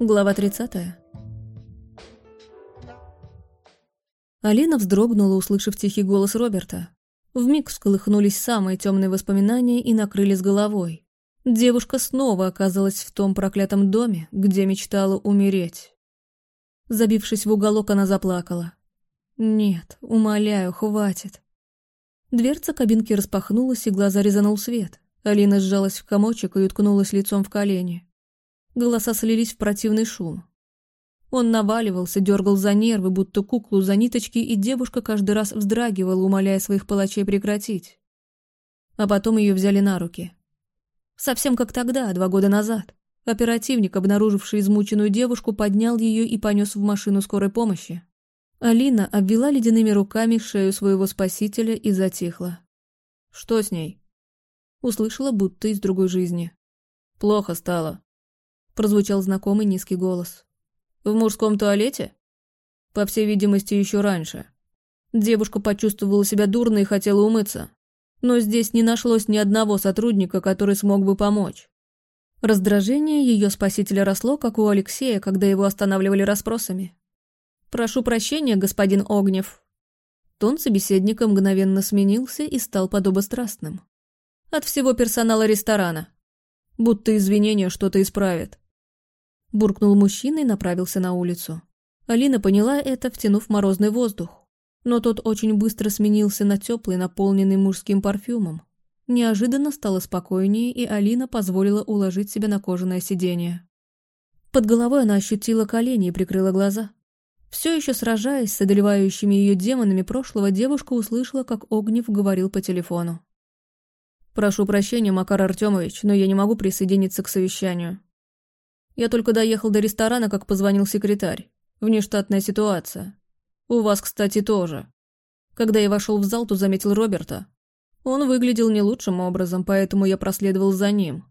Глава 30. Алина вздрогнула, услышав тихий голос Роберта. Вмиг всколыхнулись самые темные воспоминания и накрыли с головой. Девушка снова оказалась в том проклятом доме, где мечтала умереть. Забившись в уголок, она заплакала. «Нет, умоляю, хватит». Дверца кабинки распахнулась, и глаза резанул свет. Алина сжалась в комочек и уткнулась лицом в колени. Голоса слились в противный шум. Он наваливался, дергал за нервы, будто куклу за ниточки, и девушка каждый раз вздрагивала, умоляя своих палачей прекратить. А потом ее взяли на руки. Совсем как тогда, два года назад. Оперативник, обнаруживший измученную девушку, поднял ее и понес в машину скорой помощи. Алина обвела ледяными руками шею своего спасителя и затихла. «Что с ней?» Услышала, будто из другой жизни. «Плохо стало», прозвучал знакомый низкий голос. «В мужском туалете?» По всей видимости, еще раньше. Девушка почувствовала себя дурно и хотела умыться. Но здесь не нашлось ни одного сотрудника, который смог бы помочь. Раздражение ее спасителя росло, как у Алексея, когда его останавливали расспросами. «Прошу прощения, господин Огнев». Тон собеседника мгновенно сменился и стал подобострастным. «От всего персонала ресторана. Будто извинения что-то исправят. Буркнул мужчина и направился на улицу. Алина поняла это, втянув морозный воздух. Но тот очень быстро сменился на теплый, наполненный мужским парфюмом. Неожиданно стало спокойнее, и Алина позволила уложить себя на кожаное сиденье. Под головой она ощутила колени и прикрыла глаза. Все еще сражаясь с одолевающими ее демонами прошлого, девушка услышала, как Огнев говорил по телефону. «Прошу прощения, Макар Артемович, но я не могу присоединиться к совещанию. Я только доехал до ресторана, как позвонил секретарь. Внештатная ситуация. У вас, кстати, тоже. Когда я вошел в зал, то заметил Роберта. Он выглядел не лучшим образом, поэтому я проследовал за ним.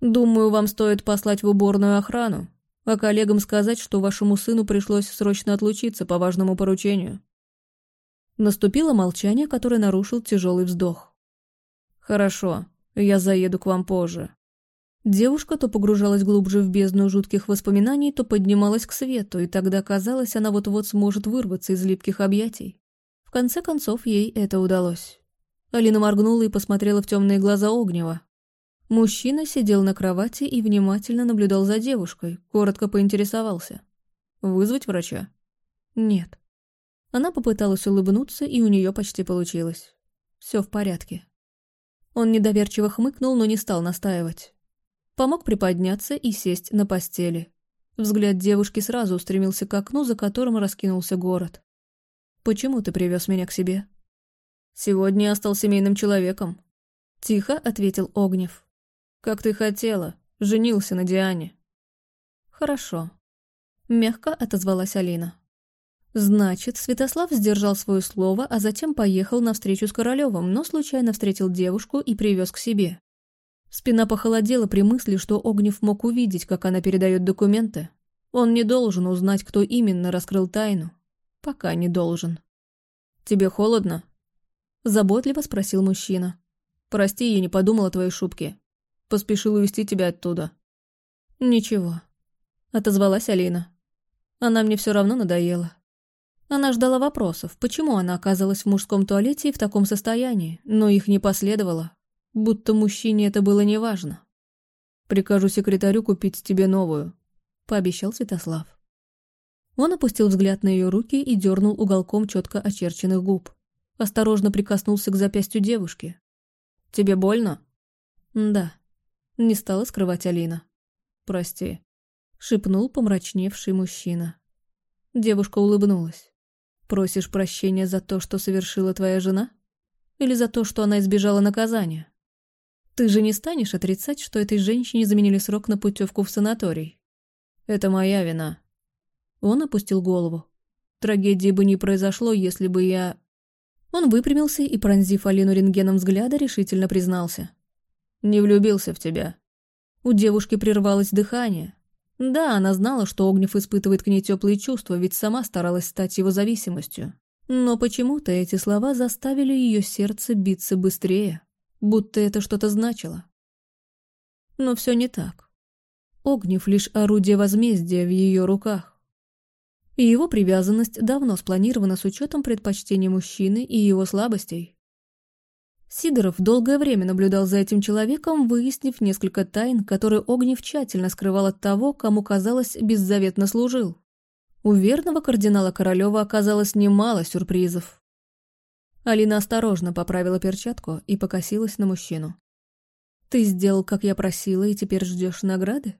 Думаю, вам стоит послать в уборную охрану, а коллегам сказать, что вашему сыну пришлось срочно отлучиться по важному поручению. Наступило молчание, которое нарушил тяжелый вздох. «Хорошо, я заеду к вам позже. Девушка то погружалась глубже в бездну жутких воспоминаний, то поднималась к свету, и тогда казалось, она вот-вот сможет вырваться из липких объятий. В конце концов, ей это удалось. Алина моргнула и посмотрела в темные глаза Огнева. Мужчина сидел на кровати и внимательно наблюдал за девушкой, коротко поинтересовался. «Вызвать врача?» «Нет». Она попыталась улыбнуться, и у нее почти получилось. Все в порядке. Он недоверчиво хмыкнул, но не стал настаивать. Помог приподняться и сесть на постели. Взгляд девушки сразу устремился к окну, за которым раскинулся город. «Почему ты привез меня к себе?» «Сегодня я стал семейным человеком», — тихо ответил Огнев. «Как ты хотела, женился на Диане». «Хорошо», — мягко отозвалась Алина. Значит, Святослав сдержал свое слово, а затем поехал на встречу с Королевым, но случайно встретил девушку и привез к себе. Спина похолодела при мысли, что Огнев мог увидеть, как она передает документы. Он не должен узнать, кто именно раскрыл тайну. Пока не должен. «Тебе холодно?» Заботливо спросил мужчина. «Прости, я не подумал о твоей шубке. Поспешил увести тебя оттуда». «Ничего», — отозвалась Алина. «Она мне все равно надоела». Она ждала вопросов, почему она оказалась в мужском туалете и в таком состоянии, но их не последовало будто мужчине это было неважно. «Прикажу секретарю купить тебе новую», — пообещал Святослав. Он опустил взгляд на ее руки и дернул уголком четко очерченных губ. Осторожно прикоснулся к запястью девушки. «Тебе больно?» «Да», — не стала скрывать Алина. «Прости», — шепнул помрачневший мужчина. Девушка улыбнулась. «Просишь прощения за то, что совершила твоя жена? Или за то, что она избежала наказания?» Ты же не станешь отрицать, что этой женщине заменили срок на путевку в санаторий. Это моя вина. Он опустил голову. Трагедии бы не произошло, если бы я... Он выпрямился и, пронзив Алину рентгеном взгляда, решительно признался. Не влюбился в тебя. У девушки прервалось дыхание. Да, она знала, что Огнев испытывает к ней теплые чувства, ведь сама старалась стать его зависимостью. Но почему-то эти слова заставили ее сердце биться быстрее будто это что-то значило. Но все не так. Огнев лишь орудие возмездия в ее руках. И его привязанность давно спланирована с учетом предпочтений мужчины и его слабостей. Сидоров долгое время наблюдал за этим человеком, выяснив несколько тайн, которые Огнев тщательно скрывал от того, кому, казалось, беззаветно служил. У верного кардинала Королева оказалось немало сюрпризов. Алина осторожно поправила перчатку и покосилась на мужчину. «Ты сделал, как я просила, и теперь ждешь награды?»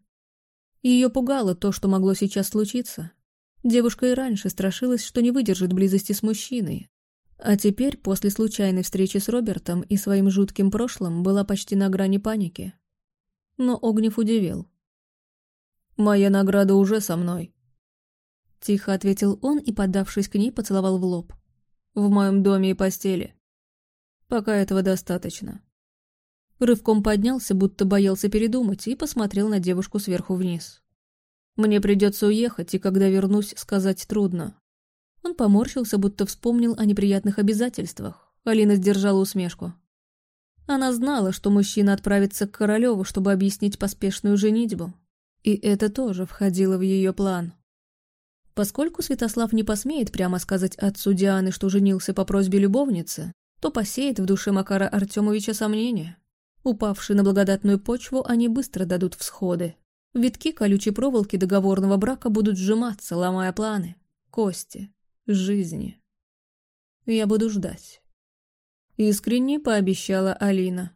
Ее пугало то, что могло сейчас случиться. Девушка и раньше страшилась, что не выдержит близости с мужчиной. А теперь, после случайной встречи с Робертом и своим жутким прошлым, была почти на грани паники. Но Огнев удивил. «Моя награда уже со мной», — тихо ответил он и, подавшись к ней, поцеловал в лоб в моем доме и постели. Пока этого достаточно. Рывком поднялся, будто боялся передумать, и посмотрел на девушку сверху вниз. Мне придется уехать, и когда вернусь, сказать трудно. Он поморщился, будто вспомнил о неприятных обязательствах. Алина сдержала усмешку. Она знала, что мужчина отправится к Королеву, чтобы объяснить поспешную женитьбу. И это тоже входило в ее план. Поскольку Святослав не посмеет прямо сказать отцу Дианы, что женился по просьбе любовницы, то посеет в душе Макара Артемовича сомнения. Упавшие на благодатную почву, они быстро дадут всходы. Витки колючей проволоки договорного брака будут сжиматься, ломая планы, кости, жизни. Я буду ждать. Искренне пообещала Алина.